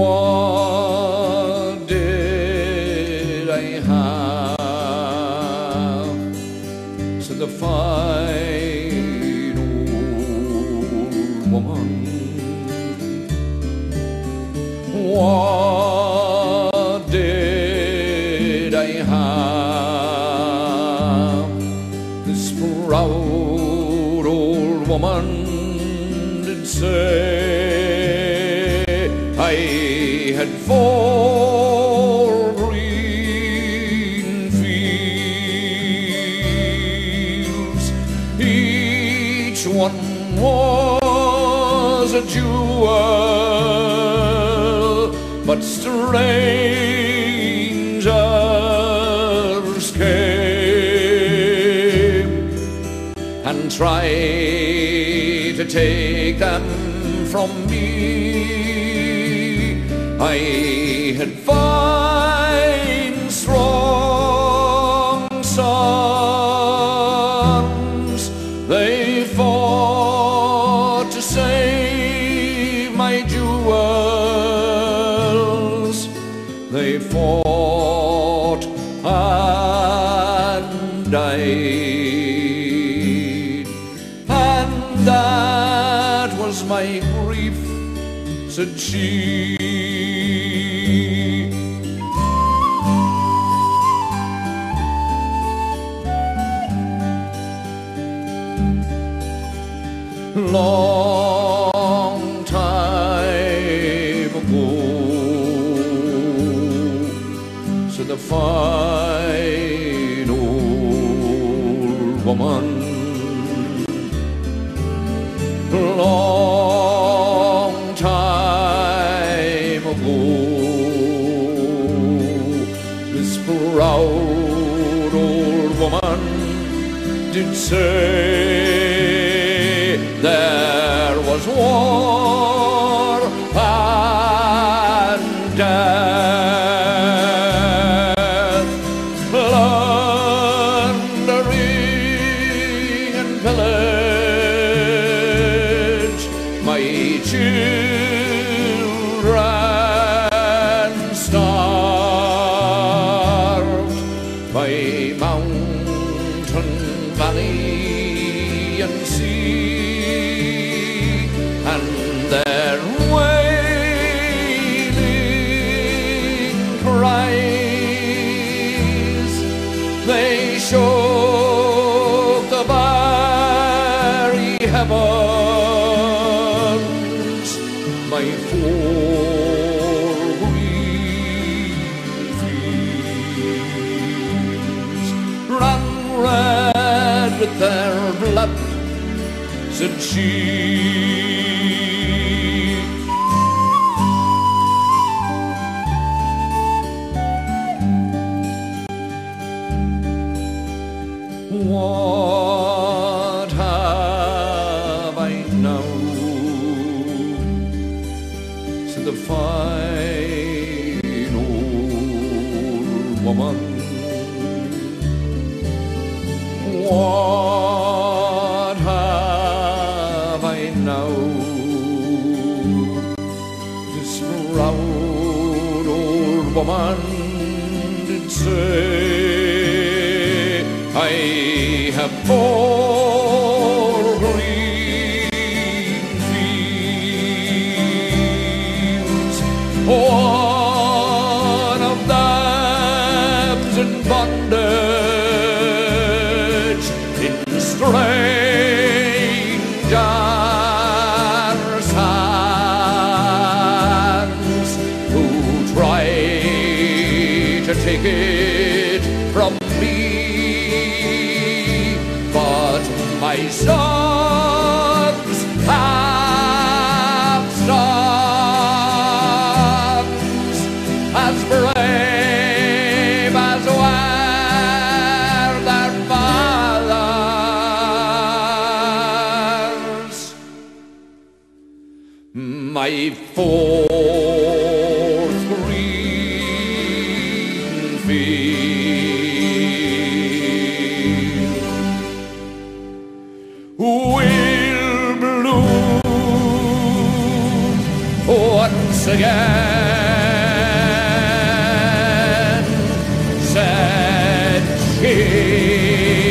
What did I have? Said the fine old woman. What did I have? This proud old woman did say had four green fields, each one was a jewel, but strangers came and tried to take them from me. I had fine, strong sons. They fought to save my jewels. They fought and died. Said she. Long time ago, said the fine old woman. Proud old woman did say there was war heavens. My four fields ran red with their blood, said she. The fine old woman. What have I now? This proud old woman did say, I have four One of them's in bondage in strangers' hands who try to take it from me. But my sons as brave as were their fathers. My fourth green field will bloom once again, she.